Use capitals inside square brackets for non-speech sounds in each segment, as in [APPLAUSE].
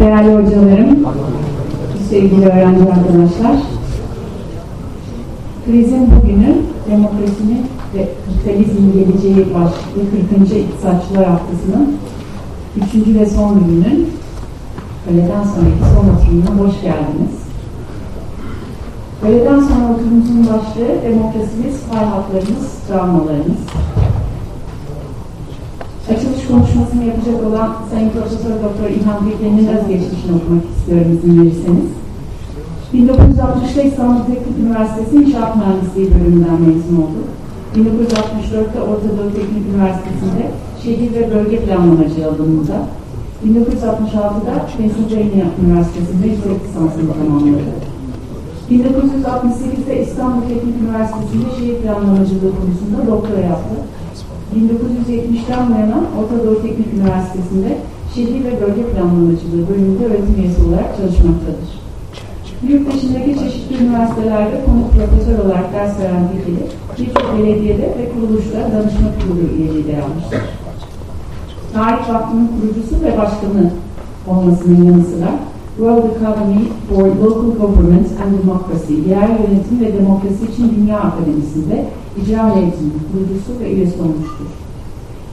Değerli hocalarım, sevgili öğrenci arkadaşlar, krizin bugünü demokrasinin ve kapitalizmin geleceği başlıklı 40. İktisatçılar Haftası'nın 3. ve son gününün öğleden sonraki son oturumuna hoş geldiniz. Öğleden sonra oturumumuzun başlığı demokrasimiz, pay haklarımız, travmalarımız. Konuşmasını yapacak olan Sayın Profesör Doktor İlhan Bilge'nin özgeçmişini okumak istiyorum izin verirseniz. 1960'da İstanbul Teknik Üniversitesi İnşaat Mühendisliği bölümünden mezun oldu. 1964'te Orta Doğu Teknik Üniversitesi'nde şehir ve bölge planlamacı alanında, 1966'da Pennsylvania Üniversitesi'nde yüksek lisansını tamamladı. 1968'de İstanbul Teknik Üniversitesi'nde şehir planlamacılığı konusunda doktora yaptı. 1970'ten bu yana Orta Doğu Teknik Üniversitesi'nde şehir ve bölge planlamacılığı bölümünde öğretim üyesi olarak çalışmaktadır. Yurt dışındaki çeşitli üniversitelerde konuk profesör olarak ders veren bilgili, birçok belediyede ve kuruluşta danışma kurulu üyeliği de yapmıştır. Tarih Vakfı'nın kurucusu ve başkanı olmasının yanı sıra World Academy for Local Government and Democracy, Yerel Yönetim ve Demokrasi için Dünya Akademisi'nde icra heyetinin kurucusu ve üyesi olmuştur.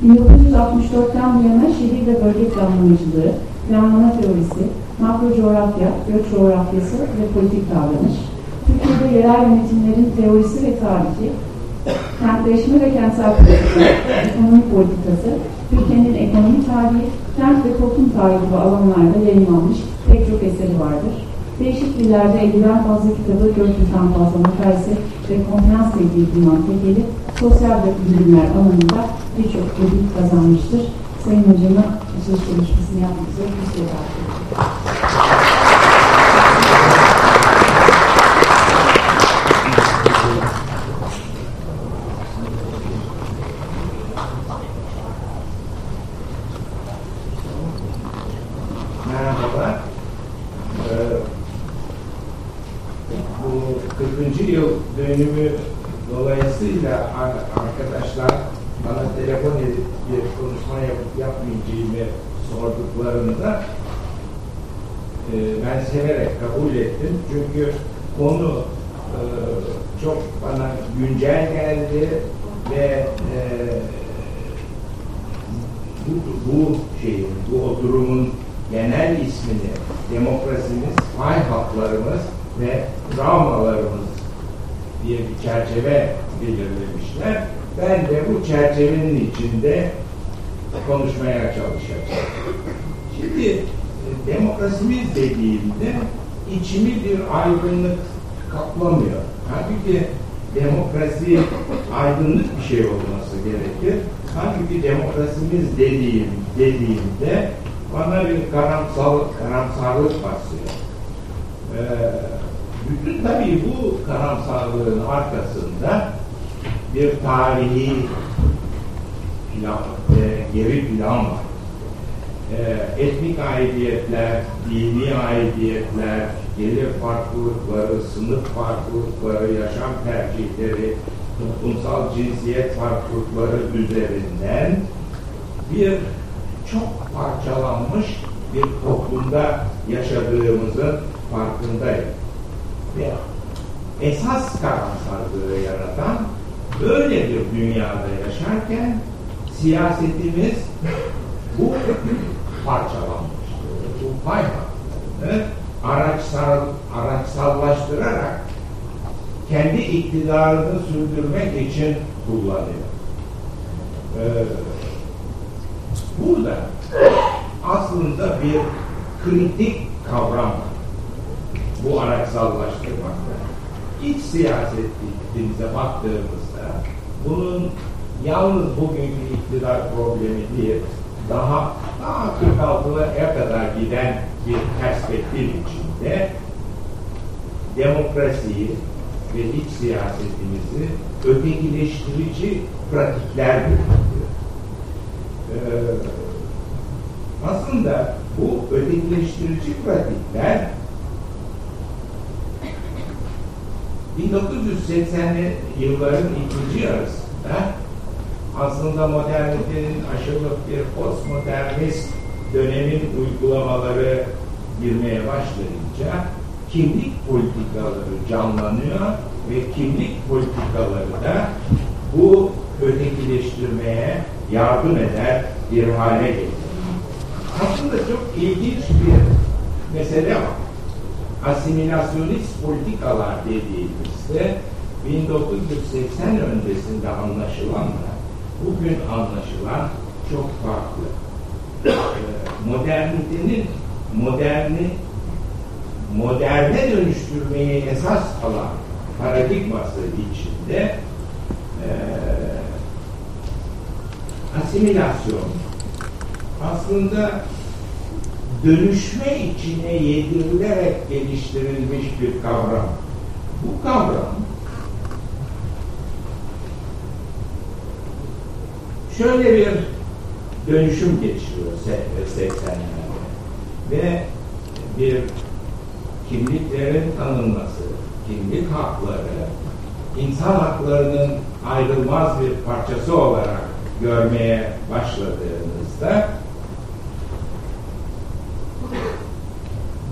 1964'ten bu yana şehir ve bölge planlamacılığı, planlama teorisi, makro coğrafya, göç coğrafyası ve politik davranış, Türkiye'de yerel yönetimlerin teorisi ve tarihi, kentleşme ve kentsel politika, ekonomi politikası, Türkiye'nin ekonomi tarihi, kent ve toplum tarihi gibi alanlarda yayınlanmış pek çok eseri vardır. Değişik dillerde 50'den fazla kitabı, 400'den fazla makalesi ve konferans bildiği mantıkeli sosyal ve bilimler alanında birçok ödül kazanmıştır. Sayın Hocama açılış konuşmasını yapmak üzere bir şey. Ee, bu 40. yıl dönümü dolayısıyla ar- arkadaşlar bana telefon edip bir konuşma yapıp yapmayacağımı sorduklarında e, ben severek kabul ettim. Çünkü konu e, çok bana güncel geldi ve e, bu, bu şeyin, bu oturumun genel ismini demokrasimiz, pay haklarımız ve travmalarımız diye bir çerçeve belirlemişler. Ben de bu çerçevenin içinde konuşmaya çalışacağım. Şimdi e, demokrasimiz dediğimde içimi bir aydınlık kaplamıyor. Halbuki demokrasi aydınlık bir şey olması gerekir. Halbuki demokrasimiz dediğim, dediğimde bana bir karamsal, karamsarlık basıyor. Ee, bütün tabii bu karamsarlığın arkasında bir tarihi plan, e, geri plan var. E, etnik aidiyetler, dini aidiyetler, gelir farklılıkları, sınıf farklılıkları, yaşam tercihleri, toplumsal cinsiyet farklılıkları üzerinden bir çok parçalanmış bir toplumda yaşadığımızın farkındayım. Ve esas karamsarlığı yaratan böyle bir dünyada yaşarken siyasetimiz bu parçalanmıştır. Bu pay hakkını araçsal, araçsallaştırarak kendi iktidarını sürdürmek için kullanıyor. Ee, burada aslında bir kritik kavram. Bu araçsallaştırmakta. İç siyasetimize baktığımızda bunun yalnız bugünkü iktidar problemi değil, daha daha 46'lara kadar giden bir perspektif içinde demokrasiyi ve iç siyasetimizi ötekileştirici pratikler görüyor. Ee, aslında bu ötekileştirici pratikler 1980'li yılların ikinci yarısında aslında modernitenin aşılık bir postmodernist dönemin uygulamaları girmeye başlayınca kimlik politikaları canlanıyor ve kimlik politikaları da bu ötekileştirmeye yardım eder bir hale geliyor. Aslında çok ilginç bir mesele var. Asimilasyonist politikalar dediğimizde 1980 öncesinde anlaşılanla bugün anlaşılan çok farklı. Ee, modernitenin moderni moderne dönüştürmeyi esas alan paradigması içinde e, asimilasyon aslında dönüşme içine yedirilerek geliştirilmiş bir kavram. Bu kavram şöyle bir dönüşüm geçiriyor 80'lerde ve bir kimliklerin tanınması, kimlik hakları, insan haklarının ayrılmaz bir parçası olarak görmeye başladığımızda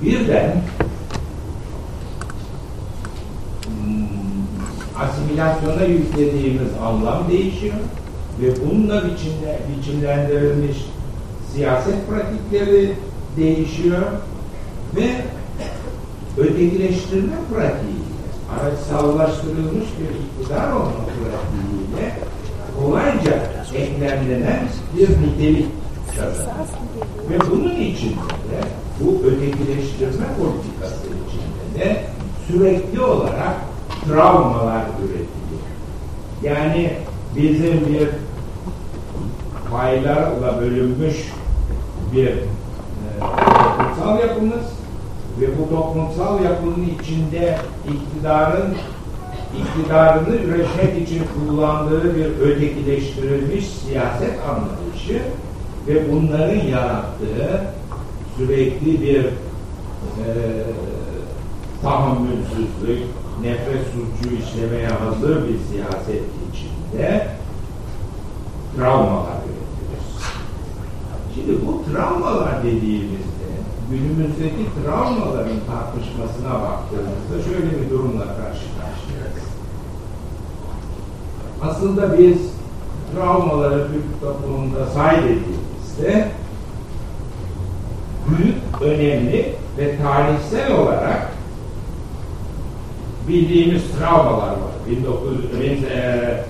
birden hmm, asimilasyona yüklediğimiz anlam değişiyor ve bununla biçimle, biçimlendirilmiş siyaset pratikleri değişiyor ve ötekileştirme pratiği araçsallaştırılmış bir iktidar olma pratiğiyle kolayca eklemlenen bir nitelik kazanır. Ve bunun içinde de bu ötekileştirme politikası içinde de sürekli olarak travmalar üretiliyor. Yani bizim bir paylarla bölünmüş bir e, toplumsal yapımız ve bu toplumsal yapının içinde iktidarın iktidarını üretmek için kullandığı bir ötekileştirilmiş siyaset anlayışı ve bunların yarattığı sürekli bir e, tahammülsüzlük, nefret suçu işlemeye hazır bir siyaset içinde travmalar. Şimdi bu travmalar dediğimizde günümüzdeki travmaların tartışmasına baktığımızda şöyle bir durumla karşı karşıyayız. Aslında biz travmaları Türk toplumunda say dediğimizde büyük, önemli ve tarihsel olarak bildiğimiz travmalar var. 1900, e,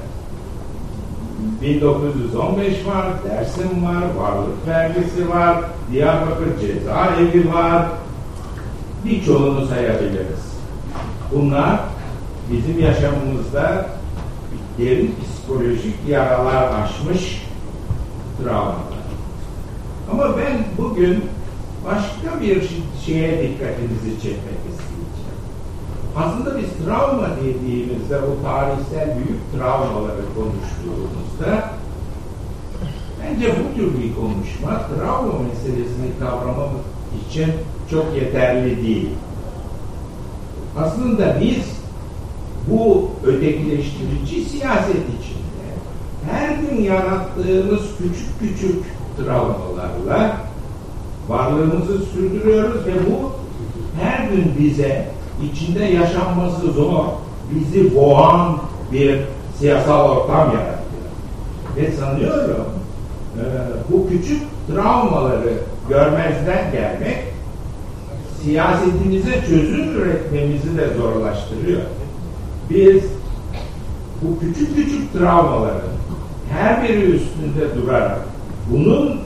1915 var, Dersim var, varlık vergisi var, Diyarbakır cezaevi var. Birçoğunu sayabiliriz. Bunlar bizim yaşamımızda derin psikolojik yaralar açmış travmalar. Ama ben bugün başka bir şeye dikkatinizi çekmek isteyeceğim. Aslında biz travma dediğimizde bu tarihsel büyük travmaları konuştuğumuzda bence bu tür bir konuşma travma meselesini kavramamız için çok yeterli değil. Aslında biz bu ötekileştirici siyaset içinde her gün yarattığımız küçük küçük travmalarla varlığımızı sürdürüyoruz ve bu her gün bize içinde yaşanması zor, bizi boğan bir siyasal ortam yaratıyor. Ve sanıyorum e, bu küçük travmaları görmezden gelmek siyasetimize çözüm üretmemizi de zorlaştırıyor. Biz bu küçük küçük travmaların her biri üstünde durarak bunun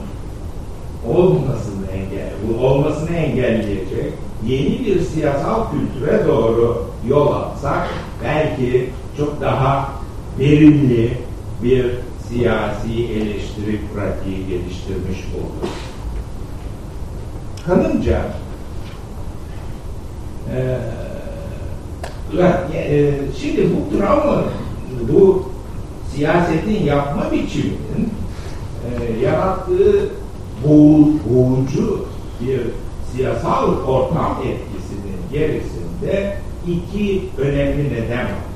olmasını engel, olmasını engelleyecek yeni bir siyasal kültüre doğru yol atsak belki çok daha verimli bir siyasi eleştiri pratiği geliştirmiş olur. Kanımca e, şimdi bu travma bu siyasetin yapma biçiminin e, yarattığı boğu, boğucu bir siyasal ortam etkisinin gerisinde iki önemli neden var.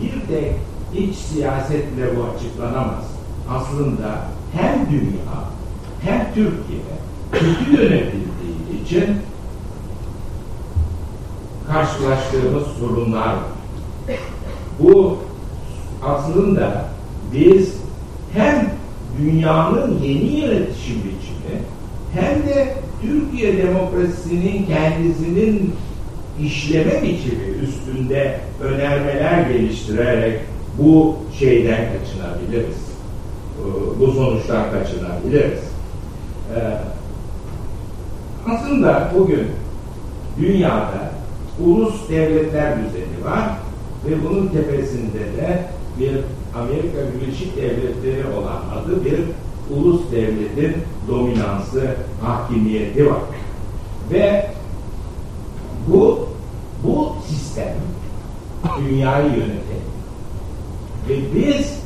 Bir de iç siyasetle bu açıklanamaz. Aslında hem dünya hem Türkiye kötü yönetildiği için karşılaştığımız sorunlar. Bu aslında biz hem dünyanın yeni yönetişim biçimi hem de Türkiye demokrasisinin kendisinin işleme biçimi üstünde önermeler geliştirerek bu şeyden kaçınabiliriz. Bu sonuçtan kaçınabiliriz. Ee, aslında bugün dünyada ulus devletler düzeni var ve bunun tepesinde de bir Amerika Birleşik Devletleri olan adı bir ulus devletin dominansı, hakimiyeti var. Ve bu bu sistem dünyayı yönetir. Ve biz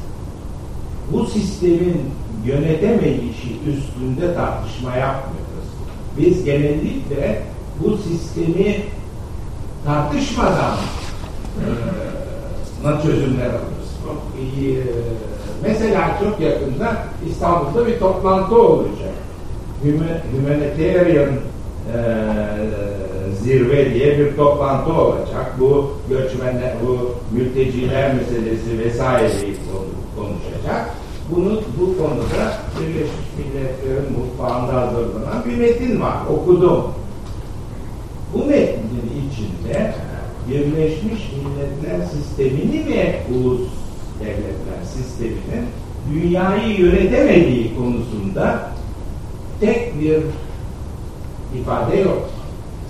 bu sistemin yönetemeyişi üstünde tartışma yapmıyoruz. Biz genellikle bu sistemi tartışmadan e, çözümler alıyoruz. Çok iyi. Mesela çok yakında İstanbul'da bir toplantı olacak. Humanitarian e, zirve diye bir toplantı olacak. Bu göçmenler, bu mülteciler meselesi vesaireyi konuşacak. Bunu bu konuda Birleşmiş Milletler'in mutfağında hazırlanan bir metin var. Okudum. Bu metnin içinde Birleşmiş Milletler sistemini ve ulus devletler sisteminin dünyayı yönetemediği konusunda tek bir ifade yok.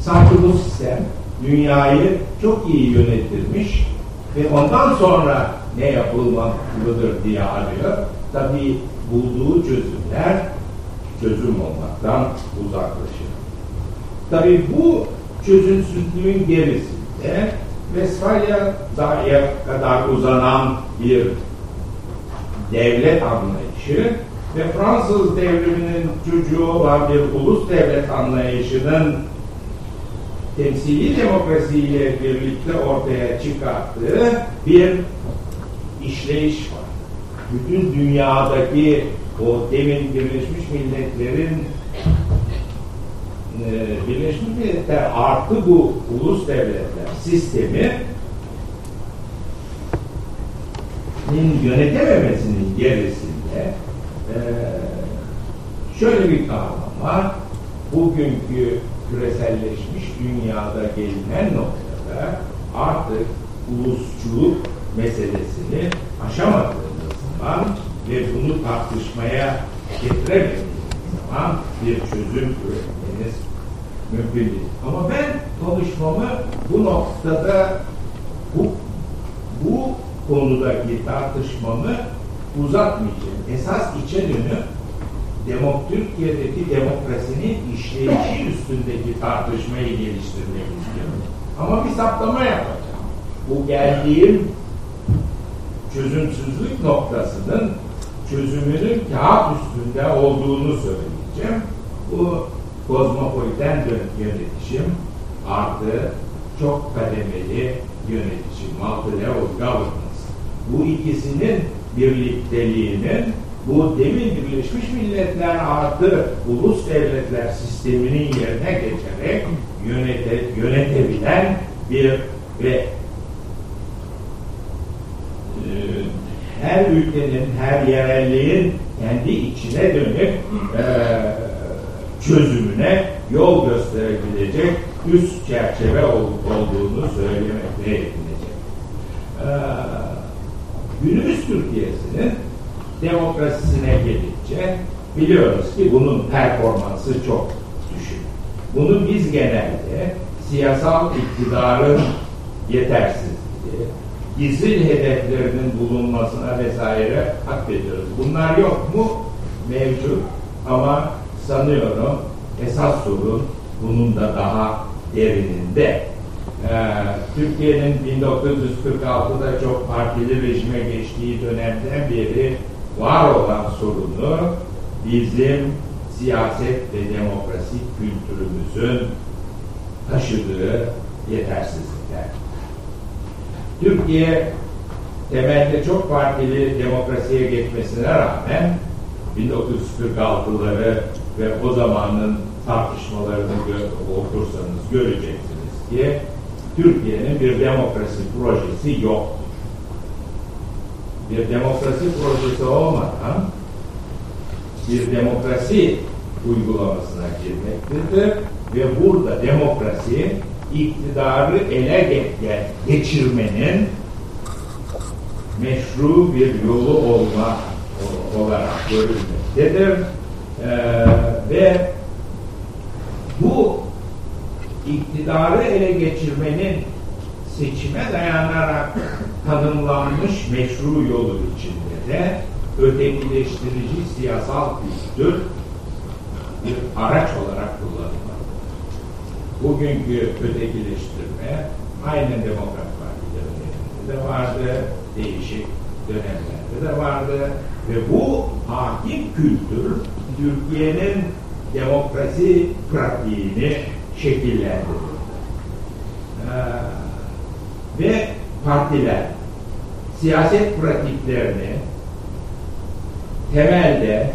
Sanki bu sistem dünyayı çok iyi yönetilmiş ve ondan sonra ne yapılmalıdır diye arıyor. Tabi bulduğu çözümler çözüm olmaktan uzaklaşır. Tabi bu çözümsüzlüğün gerisinde Vesfalya dahi kadar uzanan bir devlet anlayışı ve Fransız devriminin çocuğu olan bir ulus devlet anlayışının temsili demokrasiyle birlikte ortaya çıkarttığı bir işleyiş var. Bütün dünyadaki o demin Birleşmiş Milletler'in e, Birleşmiş Milletler artı bu ulus devletler sistemi yönetememesinin gerisinde e, şöyle bir kavram var. Bugünkü küreselleşmiş dünyada gelinen noktada artık ulusçuluk meselesini aşamadığımız zaman ve bunu tartışmaya getiremediğimiz zaman bir çözüm üretmeniz mümkün. Ama ben konuşmamı bu noktada bu, bu konudaki tartışmamı uzatmayacağım. Esas içe dönüp demok Türkiye'deki demokrasinin işleyişi üstündeki tartışmayı geliştirmek istiyorum. Ama bir saptama yapacağım. Bu geldiğim çözümsüzlük noktasının çözümünün kağıt üstünde olduğunu söyleyeceğim. Bu kozmopoliten yönetişim artı çok kademeli yönetişim, multi-level governance. Bu ikisinin birlikteliğinin bu demin Birleşmiş Milletler artı ulus devletler sisteminin yerine geçerek yönete, yönetebilen bir ve e, her ülkenin, her yerelliğin kendi içine dönük e, çözümüne yol gösterebilecek üst çerçeve ol, olduğunu söylemekle yetinecek. Ee, günümüz Türkiye'sinin demokrasisine gelince biliyoruz ki bunun performansı çok düşük. Bunu biz genelde siyasal iktidarın yetersizliği, gizli hedeflerinin bulunmasına vesaire hak ediyoruz. Bunlar yok mu? Mevcut. Ama sanıyorum esas sorun bunun da daha derininde. Ee, Türkiye'nin 1946'da çok partili rejime geçtiği dönemden beri var olan sorunu bizim siyaset ve demokrasi kültürümüzün taşıdığı yetersizlikler. Türkiye temelde çok partili demokrasiye geçmesine rağmen 1946'ları ve o zamanın tartışmalarını okursanız göreceksiniz ki Türkiye'nin bir demokrasi projesi yoktur. Bir demokrasi projesi olmadan bir demokrasi uygulamasına girmektedir ve burada demokrasi iktidarı ele geçirmenin meşru bir yolu olma olarak görülmektedir. Ee, ve bu iktidarı ele geçirmenin seçime dayanarak tanımlanmış meşru yolu içinde de ötekileştirici siyasal kültür bir araç olarak kullanılmaktadır. Bugünkü ötekileştirme aynen Demokrat Parti'de de vardı, değişik dönemlerde de vardı ve bu hakim kültür Türkiye'nin demokrasi pratiğini şekillendirirdi. Ee, ve partiler siyaset pratiklerini temelde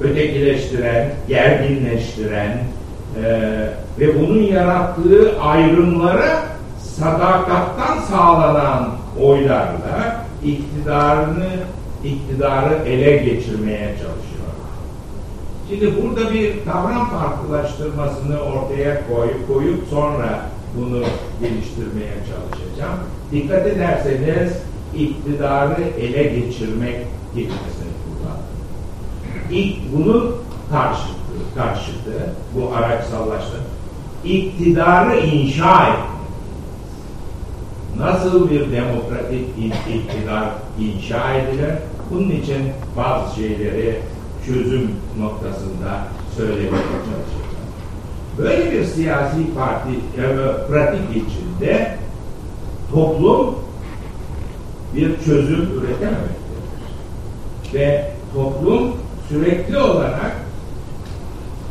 ötekileştiren, gerginleştiren e, ve bunun yarattığı ayrımlara sadakattan sağlanan oylarla iktidarını iktidarı ele geçirmeye çalışıyor. Şimdi burada bir kavram farklılaştırmasını ortaya koyup, koyup sonra bunu geliştirmeye çalışacağım. Dikkat ederseniz iktidarı ele geçirmek kelimesini kullandım. İlk bunun karşıtı, karşıtı bu araçsallaştı. İktidarı inşa etmek nasıl bir demokratik iktidar inşa edilir? Bunun için bazı şeyleri çözüm noktasında söylemeye çalışacağım. Böyle bir siyasi parti yani pratik içinde toplum bir çözüm üretememektedir. Ve toplum sürekli olarak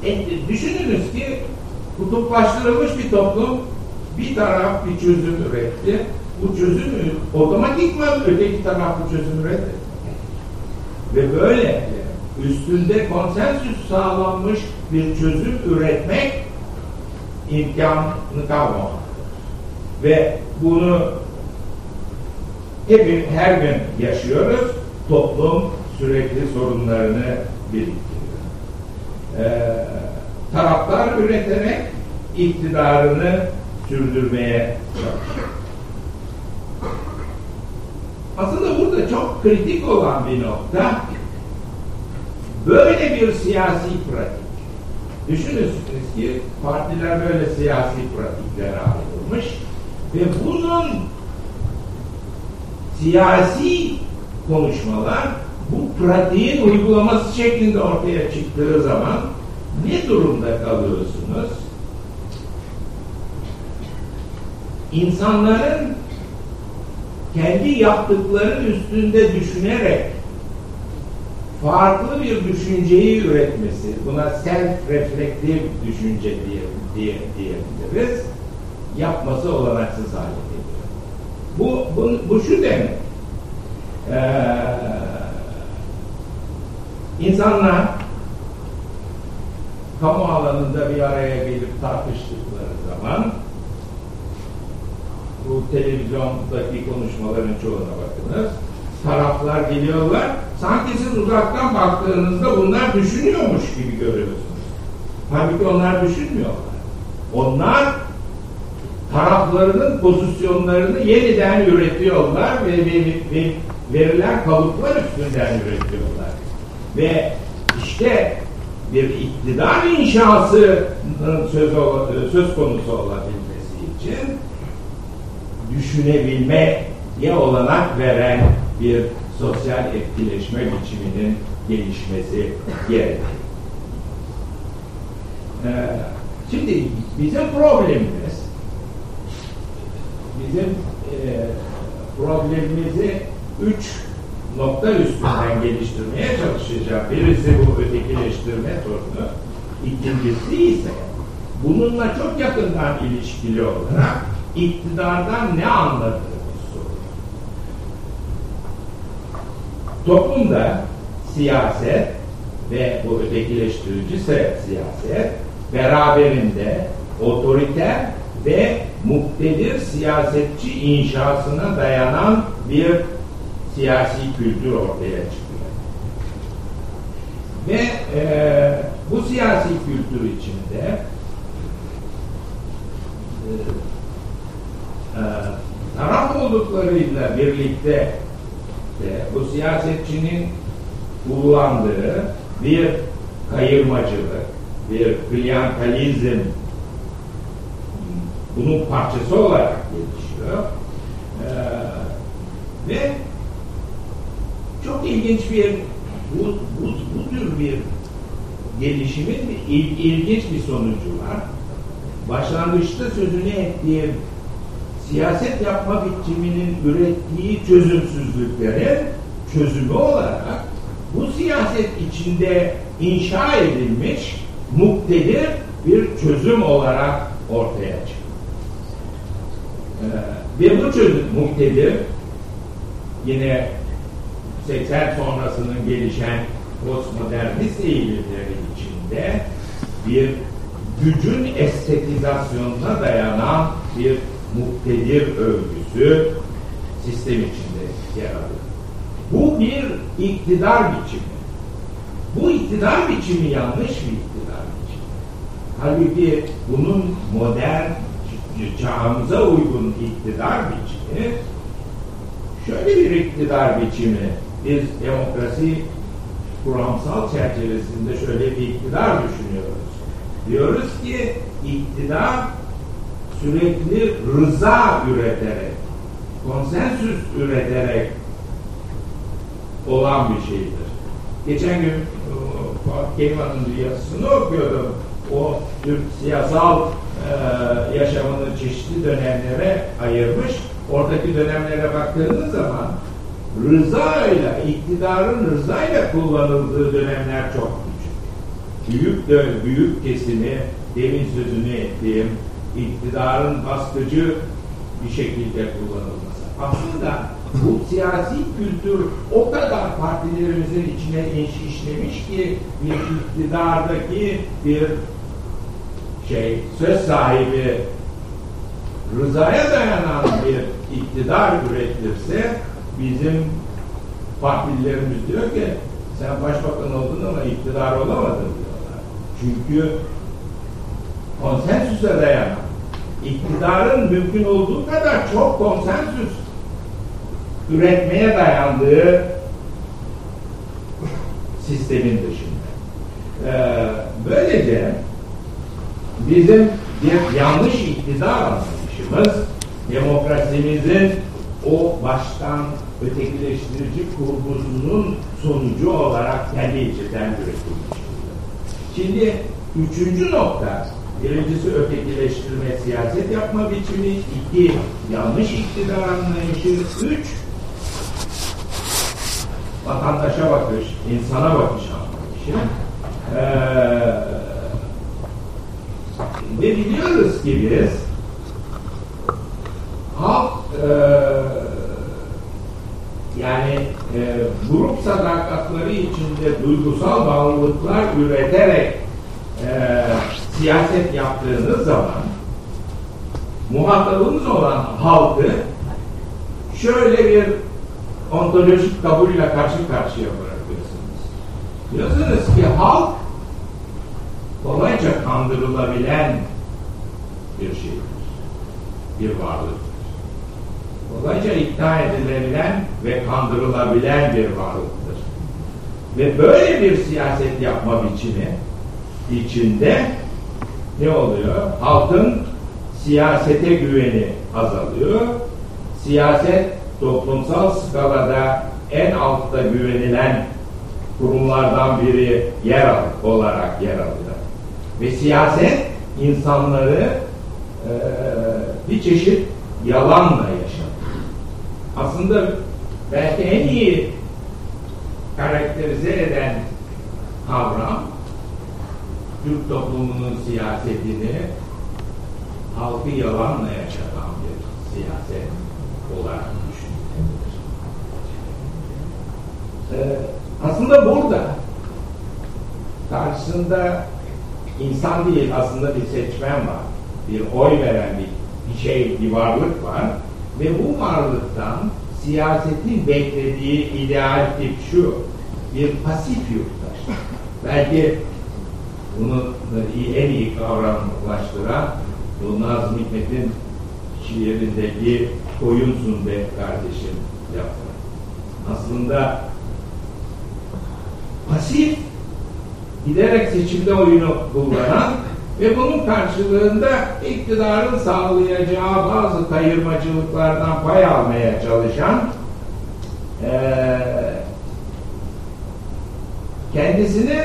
e, düşününüz ki kutuplaştırılmış bir toplum bir taraf bir çözüm üretti. Bu çözümü otomatikman öteki taraf bu çözüm üretti. Ve böyle üstünde konsensüs sağlanmış bir çözüm üretmek imkanı kalmamaktadır. Ve bunu hep her gün yaşıyoruz. Toplum sürekli sorunlarını biriktiriyor. Ee, taraftar üreterek iktidarını sürdürmeye çalışıyor. Aslında burada çok kritik olan bir nokta böyle bir siyasi pratik. Düşünürsünüz ki partiler böyle siyasi pratiklere ayrılmış ve bunun siyasi konuşmalar bu pratiğin uygulaması şeklinde ortaya çıktığı zaman ne durumda kalıyorsunuz? insanların kendi yaptıkları üstünde düşünerek farklı bir düşünceyi üretmesi, buna self-reflektif düşünce diye, diye, diyebiliriz, yapması olanaksız hale geliyor. Bu, bu, bu şu demek, ee, insanlar kamu alanında bir araya gelip tartıştıkları zaman bu televizyondaki konuşmaların çoğuna bakınız. Taraflar geliyorlar. Sanki siz uzaktan baktığınızda bunlar düşünüyormuş gibi görüyorsunuz. Halbuki onlar düşünmüyorlar. Onlar taraflarının pozisyonlarını yeniden üretiyorlar ve, ve, ve verilen kalıplar üstünden üretiyorlar. Ve işte bir iktidar inşasının söz, söz konusu olabilmesi için düşünebilmeye olanak veren bir sosyal etkileşme biçiminin gelişmesi gerekir. Ee, şimdi bizim problemimiz bizim e, problemimizi üç nokta üstünden geliştirmeye çalışacağım. Birisi bu ötekileştirme sorunu. İkincisi ise bununla çok yakından ilişkili olarak iktidardan ne anladığımız soru. Toplumda siyaset ve bu ötekileştirici siyaset beraberinde otoriter ve muktedir siyasetçi inşasına dayanan bir siyasi kültür ortaya çıkıyor. Ve e, bu siyasi kültür içinde e, e, taraf olduklarıyla birlikte de bu siyasetçinin kullandığı bir kayırmacılık, bir klientalizm bunun parçası olarak gelişiyor. Ee, ve çok ilginç bir bu, bu, bu tür bir gelişimin il, ilginç bir sonucu var. Başlangıçta sözünü ettiğim siyaset yapma biçiminin ürettiği çözümsüzlüklerin çözümü olarak bu siyaset içinde inşa edilmiş muktedir bir çözüm olarak ortaya çıkıyor. Ee, ve bu çözüm muktedir yine 80 sonrasının gelişen postmodernist eğilimleri içinde bir gücün estetizasyonuna dayanan bir muktedir övgüsü sistem içinde yer alıyor. Bu bir iktidar biçimi. Bu iktidar biçimi yanlış bir iktidar biçimi. Halbuki bunun modern çağımıza uygun iktidar biçimi şöyle bir iktidar biçimi biz demokrasi kuramsal çerçevesinde şöyle bir iktidar düşünüyoruz. Diyoruz ki iktidar sürekli rıza üreterek, konsensüs üreterek olan bir şeydir. Geçen gün Fuat Keyman'ın bir yazısını okuyordum. O Türk siyasal e, yaşamını çeşitli dönemlere ayırmış. Oradaki dönemlere baktığınız zaman rıza ile, iktidarın rıza ile kullanıldığı dönemler çok küçük. Büyük büyük kesimi demin sözünü ettiğim iktidarın baskıcı bir şekilde kullanılması. Aslında bu siyasi kültür o kadar partilerimizin içine işlemiş ki bir iktidardaki bir şey söz sahibi rızaya dayanan bir iktidar üretirse bizim partililerimiz diyor ki sen başbakan oldun ama iktidar olamadın diyorlar. Çünkü konsensüse dayanan iktidarın mümkün olduğu kadar çok konsensüs üretmeye dayandığı sistemin dışında. Ee, böylece bizim bir yanlış iktidar anlayışımız demokrasimizin o baştan ötekileştirici kurgusunun sonucu olarak kendi içinden üretilmiş. Şimdi üçüncü nokta Birincisi ötekileştirme, siyaset yapma biçimi. iki yanlış iktidar anlayışı. Üç, vatandaşa bakış, insana bakış anlayışı. Ee, ve biliyoruz ki biz halk e, yani e, grup sadakatları içinde duygusal bağlılıklar üreterek e, siyaset yaptığınız zaman muhatabınız olan halkı şöyle bir ontolojik kabulle karşı karşıya bırakıyorsunuz. Diyorsunuz ki halk kolayca kandırılabilen bir şeydir. Bir varlıktır. Kolayca ikna edilebilen ve kandırılabilen bir varlıktır. Ve böyle bir siyaset yapma biçimi içinde ne oluyor? Halkın siyasete güveni azalıyor. Siyaset toplumsal skalada en altta güvenilen kurumlardan biri yer al, olarak yer alıyor. Ve siyaset insanları e, bir çeşit yalanla yaşatıyor. Aslında belki en iyi karakterize eden kavram Türk toplumunun siyasetini halkı yalanla yaşatan bir siyaset olarak düşünülebilir. Ee, aslında burada karşısında insan değil aslında bir seçmen var. bir oy veren bir, bir şey, bir varlık var ve bu varlıktan siyasetin beklediği ideal tip şu, bir pasif yurttaş. Belki bunu en iyi kavramlaştıran bu Nazım Hikmet'in şiirindeki koyunsun be kardeşim yaptı. Aslında pasif giderek seçimde oyunu kullanan [LAUGHS] ve bunun karşılığında iktidarın sağlayacağı bazı kayırmacılıklardan pay almaya çalışan ee, kendisini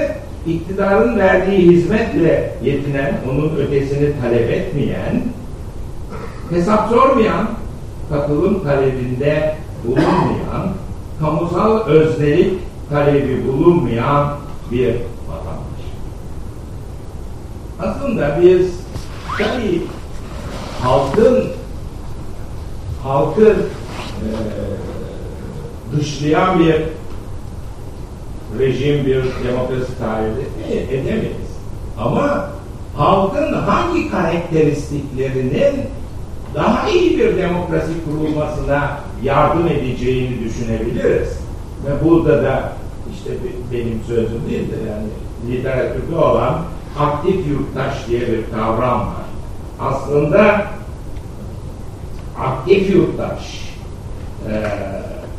iktidarın verdiği hizmetle yetinen, onun ötesini talep etmeyen, hesap sormayan, katılım talebinde bulunmayan, kamusal öznelik talebi bulunmayan bir vatandaş. Aslında biz tabii halkın halkı e, dışlayan bir rejim, bir demokrasi tahayyül edemeyiz. Ama halkın hangi karakteristiklerinin daha iyi bir demokrasi kurulmasına yardım edeceğini düşünebiliriz. Ve burada da işte benim sözüm değil de yani literatürde olan aktif yurttaş diye bir kavram var. Aslında aktif yurttaş e,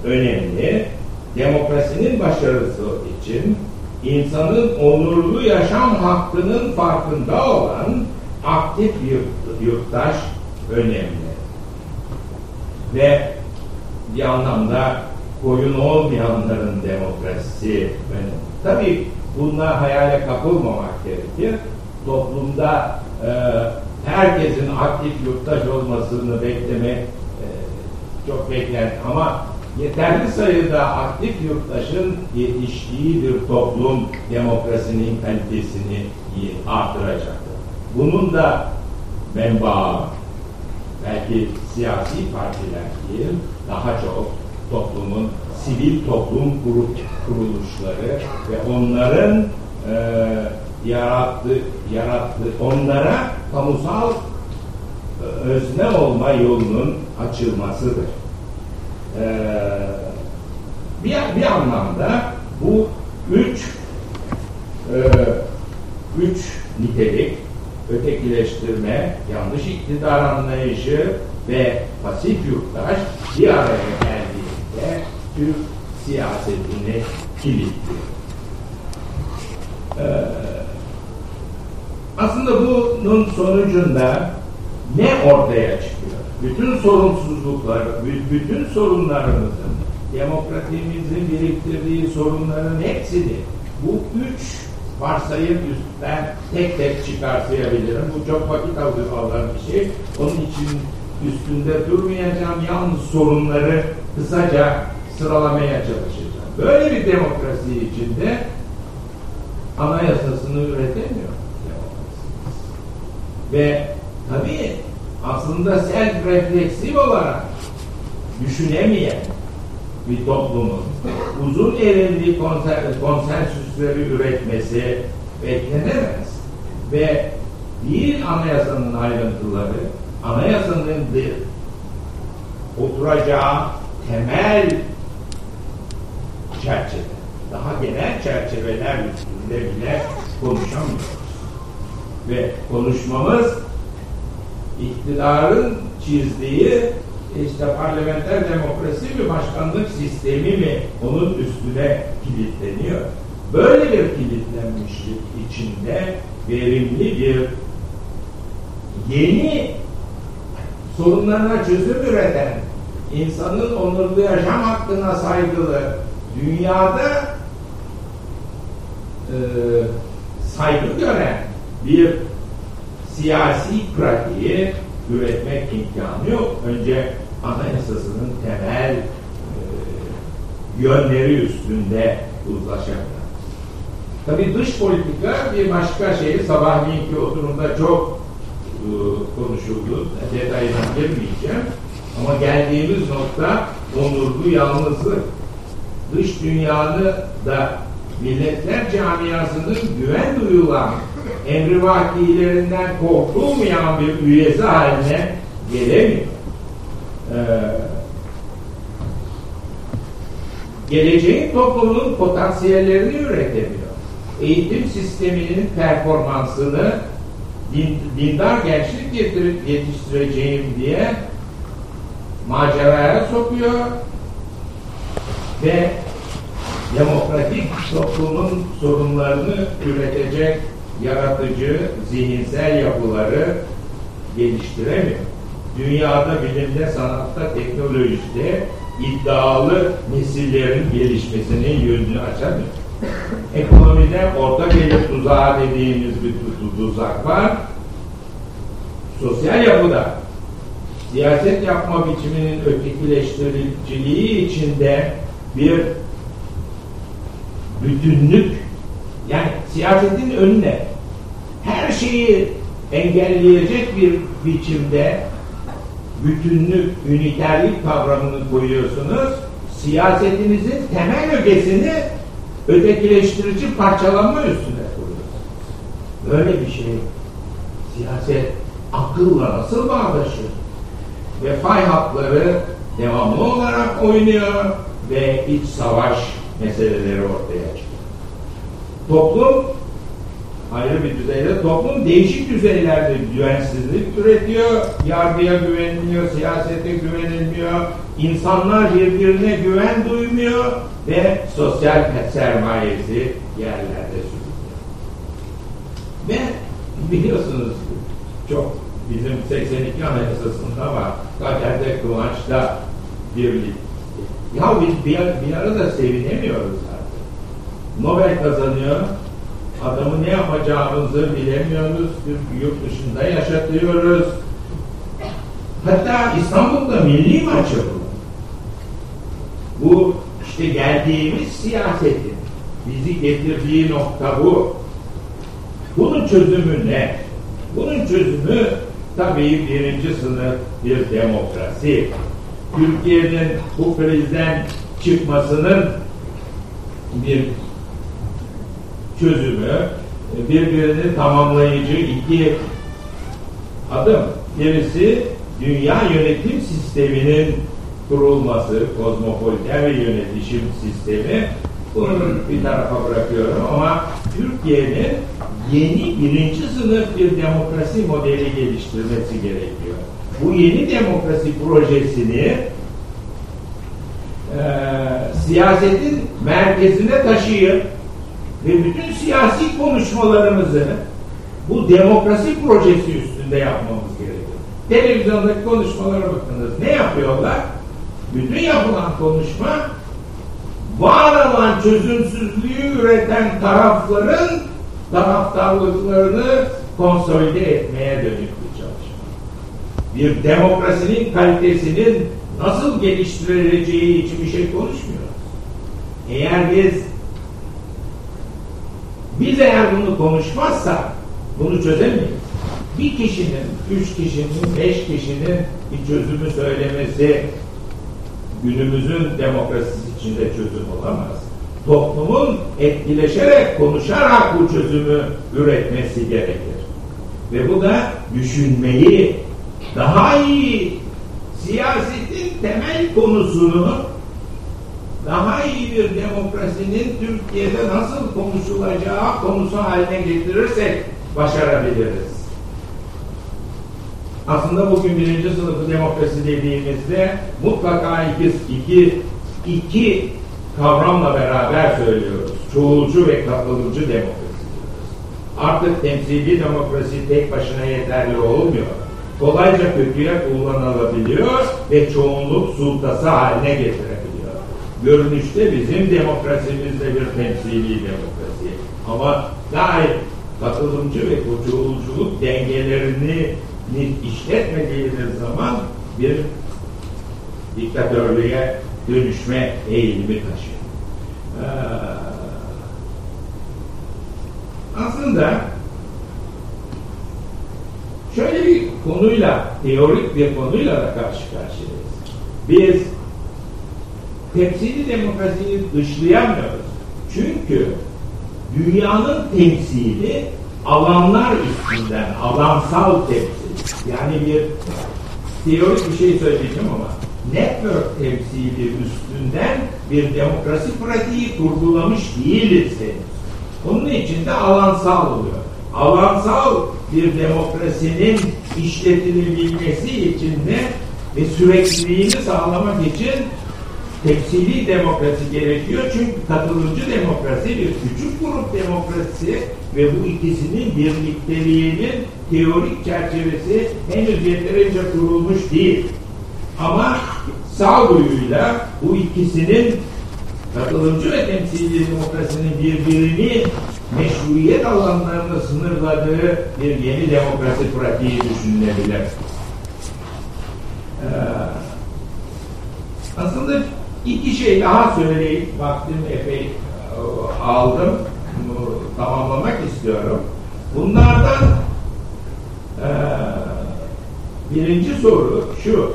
önemli. Demokrasinin başarısı için insanın onurlu yaşam hakkının farkında olan aktif yurttaş önemli. Ve bir anlamda koyun olmayanların demokrasisi önemli. Tabii bununla hayale kapılmamak gerekir. Toplumda e, herkesin aktif yurttaş olmasını beklemek e, çok bekler ama yeterli sayıda aktif yurttaşın yetiştiği bir toplum demokrasinin kalitesini artıracaktır. Bunun da menbaı belki siyasi partiler değil, daha çok toplumun sivil toplum kuruluşları ve onların e, yarattı, yarattı, onlara kamusal e, özne olma yolunun açılmasıdır. Ee, bir, bir anlamda bu üç e, üç nitelik ötekileştirme, yanlış iktidar anlayışı ve pasif yurttaş bir araya geldiğinde Türk siyasetini kilitliyor. Ee, aslında bunun sonucunda ne ortaya çıkıyor? Bütün sorumsuzluklar, bütün sorunlarımızın, demokratimizin biriktirdiği sorunların hepsini bu üç varsayım üstten tek tek çıkartayabilirim. Bu çok vakit alan bir şey. Onun için üstünde durmayacağım. Yalnız sorunları kısaca sıralamaya çalışacağım. Böyle bir demokrasi içinde anayasasını üretemiyor Ve tabii aslında self refleksif olarak düşünemeyen bir toplumun uzun erimli konsensüsleri üretmesi beklenemez. Ve değil anayasanın ayrıntıları, anayasanın oturacağı temel çerçeve, daha genel çerçeveler üstünde bile konuşamıyoruz. Ve konuşmamız iktidarın çizdiği işte parlamenter demokrasi mi başkanlık sistemi mi onun üstüne kilitleniyor. Böyle bir kilitlenmişlik içinde verimli bir yeni sorunlarına çözüm üreten insanın onurlu yaşam hakkına saygılı dünyada e, saygı gören bir siyasi pratiği üretmek imkanı yok. Önce anayasasının temel e, yönleri üstünde uzlaşamıyor. Tabi dış politika bir başka şey sabahleyinkü oturumda çok e, konuşuldu. Detayına girmeyeceğim. Ama geldiğimiz nokta onurlu yalnızlık. Dış dünyanı da milletler camiasının güven duyulan emrivakilerinden korkulmayan bir üyesi haline gelemiyor. Ee, geleceğin toplumunun potansiyellerini üretemiyor. Eğitim sisteminin performansını din, dindar gençlik getirip yetiştireceğim diye maceraya sokuyor ve demokratik toplumun sorunlarını üretecek yaratıcı zihinsel yapıları geliştiremiyor. Dünyada bilimde, sanatta, teknolojide iddialı nesillerin gelişmesinin yönünü açamıyor. Ekonomide orta gelir tuzağı dediğimiz bir tuzak var. Sosyal yapıda siyaset yapma biçiminin ötekileştiriciliği içinde bir bütünlük yani siyasetin önüne şeyi engelleyecek bir biçimde bütünlük, üniterlik kavramını koyuyorsunuz. Siyasetinizin temel ögesini ötekileştirici parçalanma üstüne koyuyorsunuz. Böyle bir şey siyaset akılla nasıl bağdaşır? Ve fay hatları devamlı olarak oynuyor ve iç savaş meseleleri ortaya çıkıyor. Toplum ayrı bir düzeyde toplum değişik düzeylerde güvensizlik üretiyor. Yargıya güvenilmiyor, siyasete güvenilmiyor. İnsanlar birbirine güven duymuyor ve sosyal sermayesi yerlerde sürüyor. Ve biliyorsunuz çok bizim 82 Anayasası'nda var. Kaderde Kıvanç'ta birlik. Ya biz bir, bir arada sevinemiyoruz artık. Nobel kazanıyor, adamı ne yapacağımızı bilemiyoruz. Yurt dışında yaşatıyoruz. Hatta İstanbul'da milli maçı bu. Bu işte geldiğimiz siyasetin bizi getirdiği nokta bu. Bunun çözümü ne? Bunun çözümü tabii birinci sınıf bir demokrasi. Türkiye'nin bu krizden çıkmasının bir çözümü birbirini tamamlayıcı iki adım. Birisi dünya yönetim sisteminin kurulması, kozmopoliten ve yönetişim sistemi. Bunu bir tarafa bırakıyorum ama Türkiye'nin yeni birinci sınıf bir demokrasi modeli geliştirmesi gerekiyor. Bu yeni demokrasi projesini e, siyasetin merkezine taşıyıp ve bütün siyasi konuşmalarımızı bu demokrasi projesi üstünde yapmamız gerekiyor. Televizyondaki konuşmalara bakınız. Ne yapıyorlar? Bütün yapılan konuşma var olan çözümsüzlüğü üreten tarafların taraftarlıklarını konsolide etmeye dönük bir çalışma. Bir demokrasinin kalitesinin nasıl geliştirileceği için bir şey konuşmuyoruz. Eğer biz biz eğer bunu konuşmazsak bunu çözemeyiz. Bir kişinin, üç kişinin, beş kişinin bir çözümü söylemesi günümüzün demokrasisi içinde çözüm olamaz. Toplumun etkileşerek, konuşarak bu çözümü üretmesi gerekir. Ve bu da düşünmeyi daha iyi siyasetin temel konusunu daha iyi bir demokrasinin Türkiye'de nasıl konuşulacağı konusu haline getirirsek başarabiliriz. Aslında bugün birinci sınıfı demokrasi dediğimizde mutlaka iki, iki, iki kavramla beraber söylüyoruz. Çoğulcu ve katılımcı demokrasi diyoruz. Artık temsili demokrasi tek başına yeterli olmuyor. Kolayca kötüye kullanılabiliyor ve çoğunluk sultası haline getirebiliyor görünüşte bizim demokrasimizde bir temsili demokrasi. Ama dair katılımcı ve çoğulculuk dengelerini işletmediğiniz zaman bir diktatörlüğe dönüşme eğilimi taşıyor. Ee, aslında şöyle bir konuyla, teorik bir konuyla da karşı karşıyayız. Biz temsili demokrasiyi dışlayamıyoruz. Çünkü dünyanın temsili alanlar üstünden alansal temsil yani bir teorik bir şey söyleyeceğim ama network temsili üstünden bir demokrasi pratiği kurgulamış değiliz henüz. Onun için de alansal oluyor. Alansal bir demokrasinin işletilebilmesi için de ve sürekliliğini sağlamak için temsili demokrasi gerekiyor. Çünkü katılımcı demokrasi bir küçük grup demokrasi ve bu ikisinin birlikteliğinin teorik çerçevesi henüz yeterince kurulmuş değil. Ama sağduyuyla bu ikisinin katılımcı ve temsili demokrasinin birbirini meşruiyet alanlarını sınırladığı bir yeni demokrasi pratiği düşünülebilir. Ee, aslında iki şey daha söyleyip vaktim epey e, aldım. Tamamlamak istiyorum. Bunlardan e, birinci soru şu.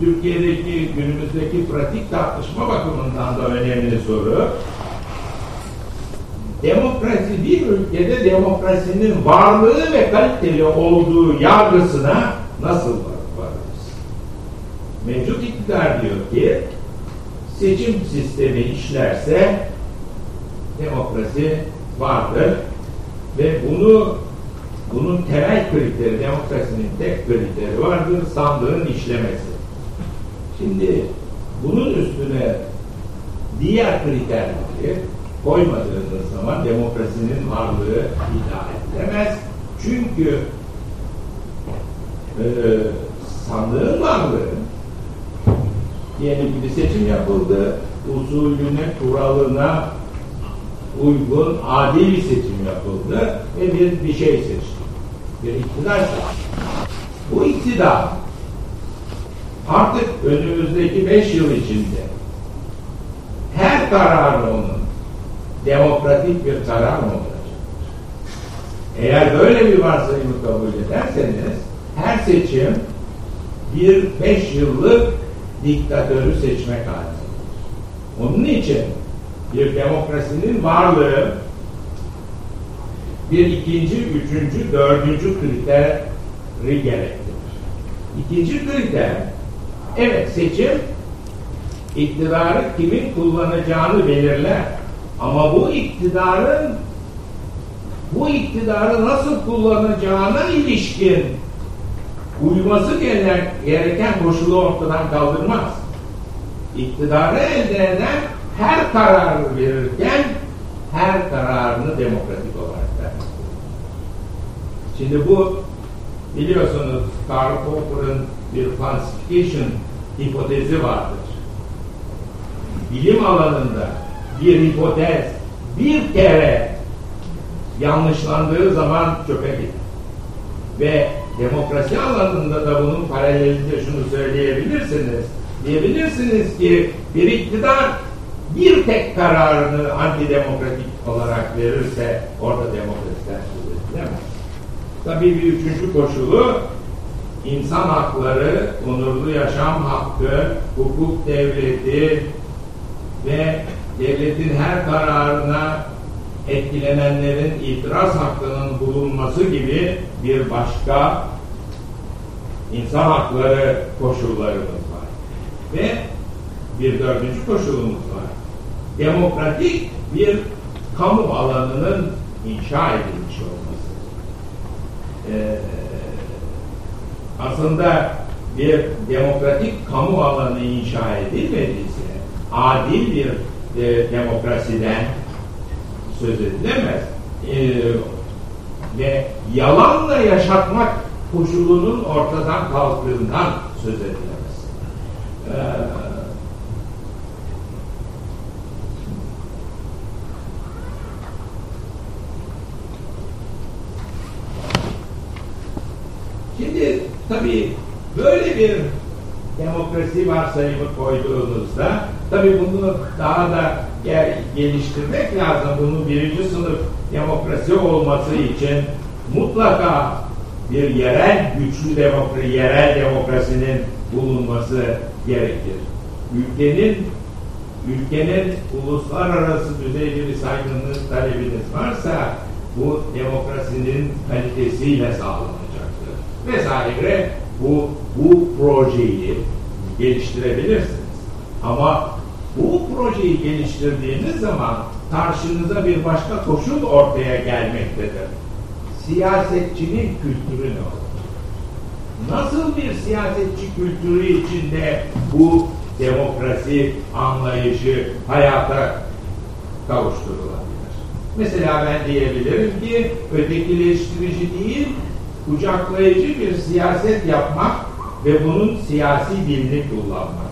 Türkiye'deki günümüzdeki pratik tartışma bakımından da önemli soru. Demokrasi bir ülkede demokrasinin varlığı ve kaliteli olduğu yargısına nasıl varırız? Mevcut iktidar diyor ki seçim sistemi işlerse demokrasi vardır ve bunu bunun temel kriteri, demokrasinin tek kriteri vardır, sandığın işlemesi. Şimdi bunun üstüne diğer kriterleri koymadığınız zaman demokrasinin varlığı iddia edilemez. Çünkü e, sandığın varlığı diyelim bir seçim yapıldı, usulüne, kuralına uygun, adil bir seçim yapıldı ve bir, bir şey seçti. Bir iktidar seçti. Bu iktidar artık önümüzdeki beş yıl içinde her kararı onun demokratik bir karar mı olacak? Eğer böyle bir varsayımı kabul ederseniz her seçim bir beş yıllık diktatörü seçmek halinde. Onun için bir demokrasinin varlığı bir ikinci, üçüncü, dördüncü kriteri gerektirir. İkinci kriter Evet seçim iktidarı kimin kullanacağını belirler. Ama bu iktidarın bu iktidarı nasıl kullanacağına ilişkin uyması gereken koşulu ortadan kaldırmaz. İktidarı elde eden her karar verirken her kararını demokratik olarak vermez. Şimdi bu biliyorsunuz Karl Popper'ın bir falsification hipotezi vardır. Bilim alanında bir hipotez bir kere yanlışlandığı zaman çöpe gider. Ve demokrasi alanında da bunun paralelinde şunu söyleyebilirsiniz. Diyebilirsiniz ki bir iktidar bir tek kararını antidemokratik olarak verirse orada demokrasiden söz edilemez. Tabii bir üçüncü koşulu insan hakları, onurlu yaşam hakkı, hukuk devleti ve devletin her kararına etkilenenlerin itiraz hakkının bulunması gibi bir başka insan hakları koşullarımız var. Ve bir dördüncü koşulumuz var. Demokratik bir kamu alanının inşa edilmiş olması. Ee, aslında bir demokratik kamu alanı inşa edilmediyse adil bir e, demokrasiden söz edilemez. E, ve yalanla yaşatmak koşulunun ortadan kalktığından söz edilemez. E, Şimdi tabii böyle bir demokrasi varsayımı koyduğunuzda tabii bunu daha da geliştirmek lazım. Bunun birinci sınıf demokrasi olması için mutlaka bir yerel güçlü demokrasi, yerel demokrasinin bulunması gerekir. Ülkenin ülkenin uluslararası düzeyde bir saygınlık talebiniz varsa bu demokrasinin kalitesiyle sağlanacaktır. Vesaire bu, bu projeyi geliştirebilirsiniz. Ama bu projeyi geliştirdiğiniz zaman karşınıza bir başka koşul ortaya gelmektedir. Siyasetçinin kültürü ne olur? Nasıl bir siyasetçi kültürü içinde bu demokrasi anlayışı hayata kavuşturulabilir? Mesela ben diyebilirim ki ötekileştirici değil, kucaklayıcı bir siyaset yapmak ve bunun siyasi dilini kullanmak.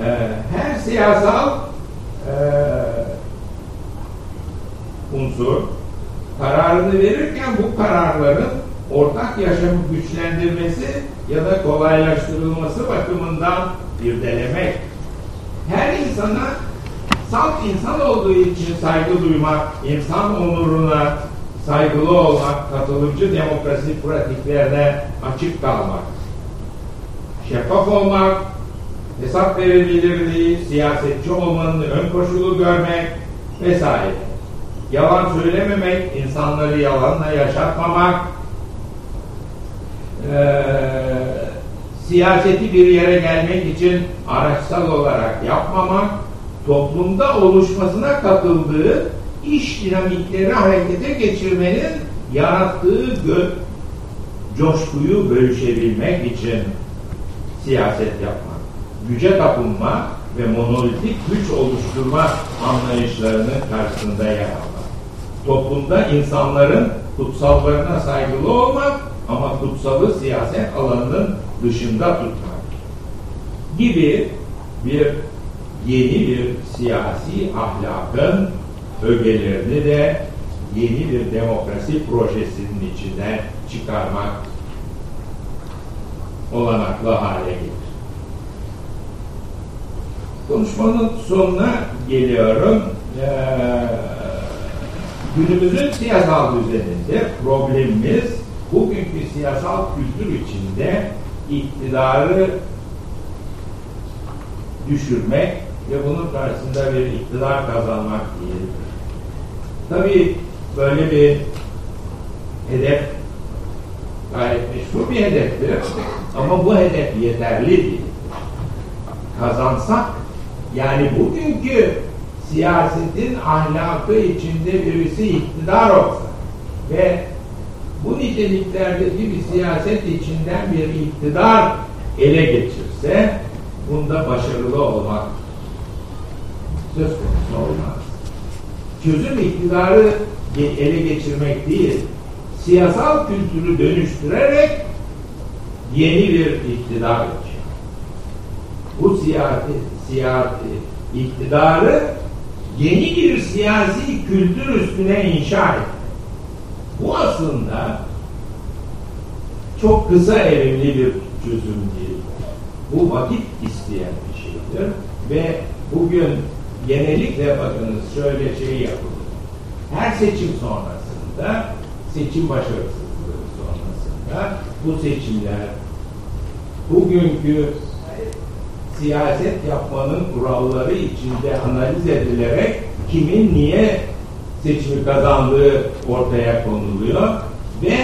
Ee, her siyasal e, unsur kararını verirken bu kararların ortak yaşamı güçlendirmesi ya da kolaylaştırılması bakımından irdelemek. Her insana salt insan olduğu için saygı duymak, insan onuruna saygılı olmak, katılımcı demokrasi pratiklerine açık kalmak, şeffaf olmak, hesap verebilirliği, siyasetçi olmanın ön koşulu görmek vesaire. Yalan söylememek, insanları yalanla yaşatmamak, e, siyaseti bir yere gelmek için araçsal olarak yapmamak, toplumda oluşmasına katıldığı iş dinamikleri harekete geçirmenin yarattığı coşkuyu bölüşebilmek için siyaset yapmak, güce tapınma ve monolitik güç oluşturma anlayışlarının karşısında yer almak. Toplumda insanların kutsallarına saygılı olmak ama kutsalı siyaset alanının dışında tutmak gibi bir yeni bir siyasi ahlakın ögelerini de yeni bir demokrasi projesinin içinden çıkarmak olanaklı hale gelir. Konuşmanın sonuna geliyorum. Ee, günümüzün siyasal düzeninde problemimiz bugünkü siyasal kültür içinde iktidarı düşürmek ve bunun karşısında bir iktidar kazanmak değil. Tabii böyle bir hedef gayet meşru bir hedeftir. Ama bu hedef yeterli değil. Kazansak yani bugünkü siyasetin ahlakı içinde birisi iktidar olsa ve bu niteliklerdeki bir siyaset içinden bir iktidar ele geçirse bunda başarılı olmak söz konusu olmaz. Çözüm iktidarı ele geçirmek değil, siyasal kültürü dönüştürerek yeni bir iktidar olacak. Bu siyasi, siyasi iktidarı yeni bir siyasi kültür üstüne inşa et. Bu aslında çok kısa erimli bir çözüm değil. Bu vakit isteyen bir şeydir ve bugün genellikle bakınız şöyle şey yapılır. Her seçim sonrasında seçim başarısızlığı sonrasında bu seçimler bugünkü siyaset yapmanın kuralları içinde analiz edilerek kimin niye seçimi kazandığı ortaya konuluyor ve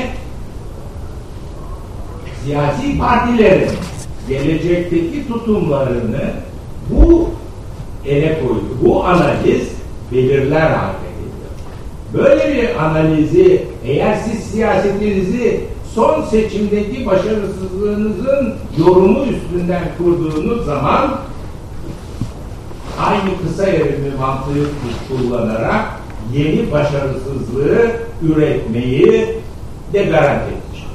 siyasi partilerin gelecekteki tutumlarını bu ele koydu. Bu analiz belirler geliyor. Böyle bir analizi eğer siz siyasetinizi son seçimdeki başarısızlığınızın yorumu üstünden kurduğunuz zaman aynı kısa erimli mantığı kullanarak yeni başarısızlığı üretmeyi de garanti edecek.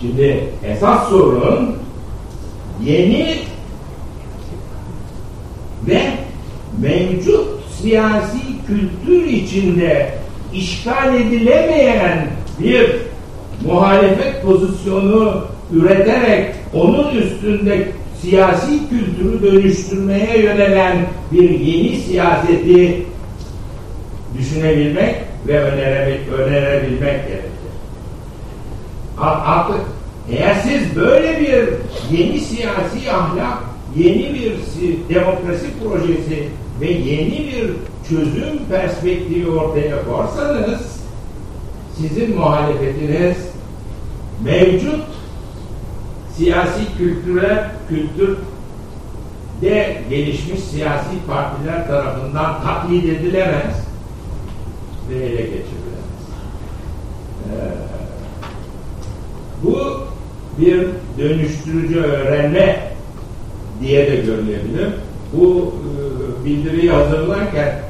Şimdi esas sorun yeni ve mevcut siyasi kültür içinde işgal edilemeyen bir muhalefet pozisyonu üreterek onun üstünde siyasi kültürü dönüştürmeye yönelen bir yeni siyaseti düşünebilmek ve önerebilmek, önerebilmek gerekir. Artık eğer siz böyle bir yeni siyasi ahlak, yeni bir demokrasi projesi ve yeni bir çözüm perspektifi ortaya korsanız sizin muhalefetiniz mevcut siyasi kültürel kültür de gelişmiş siyasi partiler tarafından taklit edilemez ve ele geçirilemez. Ee, bu bir dönüştürücü öğrenme diye de görülebilir. Bu e, bildiriyi hazırlarken e,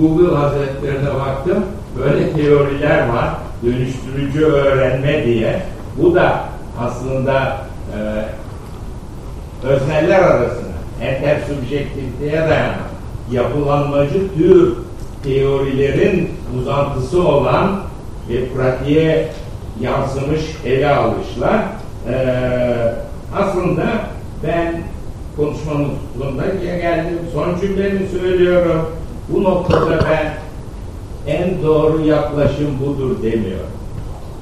Google Hazretlerine baktım. Böyle teoriler var. Dönüştürücü öğrenme diye. Bu da aslında e, özneller arasında entersubjektiviteye dayanan yapılanmacı tür teorilerin uzantısı olan ve pratiğe yansımış ele alışlar. Ee, aslında ben konuşmamın sonuna geldim. Son cümlemi söylüyorum. Bu noktada ben en doğru yaklaşım budur demiyorum.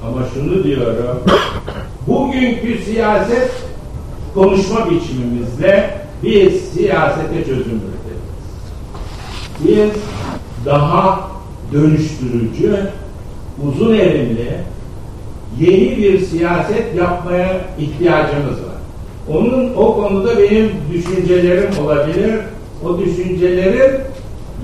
Ama şunu diyorum. [COUGHS] Bugünkü siyaset konuşma biçimimizle biz siyasete çözüm üretiriz. Biz daha dönüştürücü, uzun erimli, yeni bir siyaset yapmaya ihtiyacımız var. Onun o konuda benim düşüncelerim olabilir. O düşüncelerin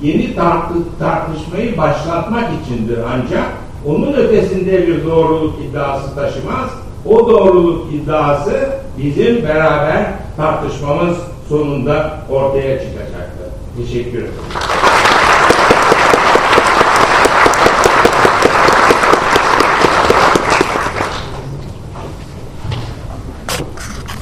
yeni tartı, tartışmayı başlatmak içindir ancak onun ötesinde bir doğruluk iddiası taşımaz. O doğruluk iddiası bizim beraber tartışmamız sonunda ortaya çıkacaktır. Teşekkür ederim.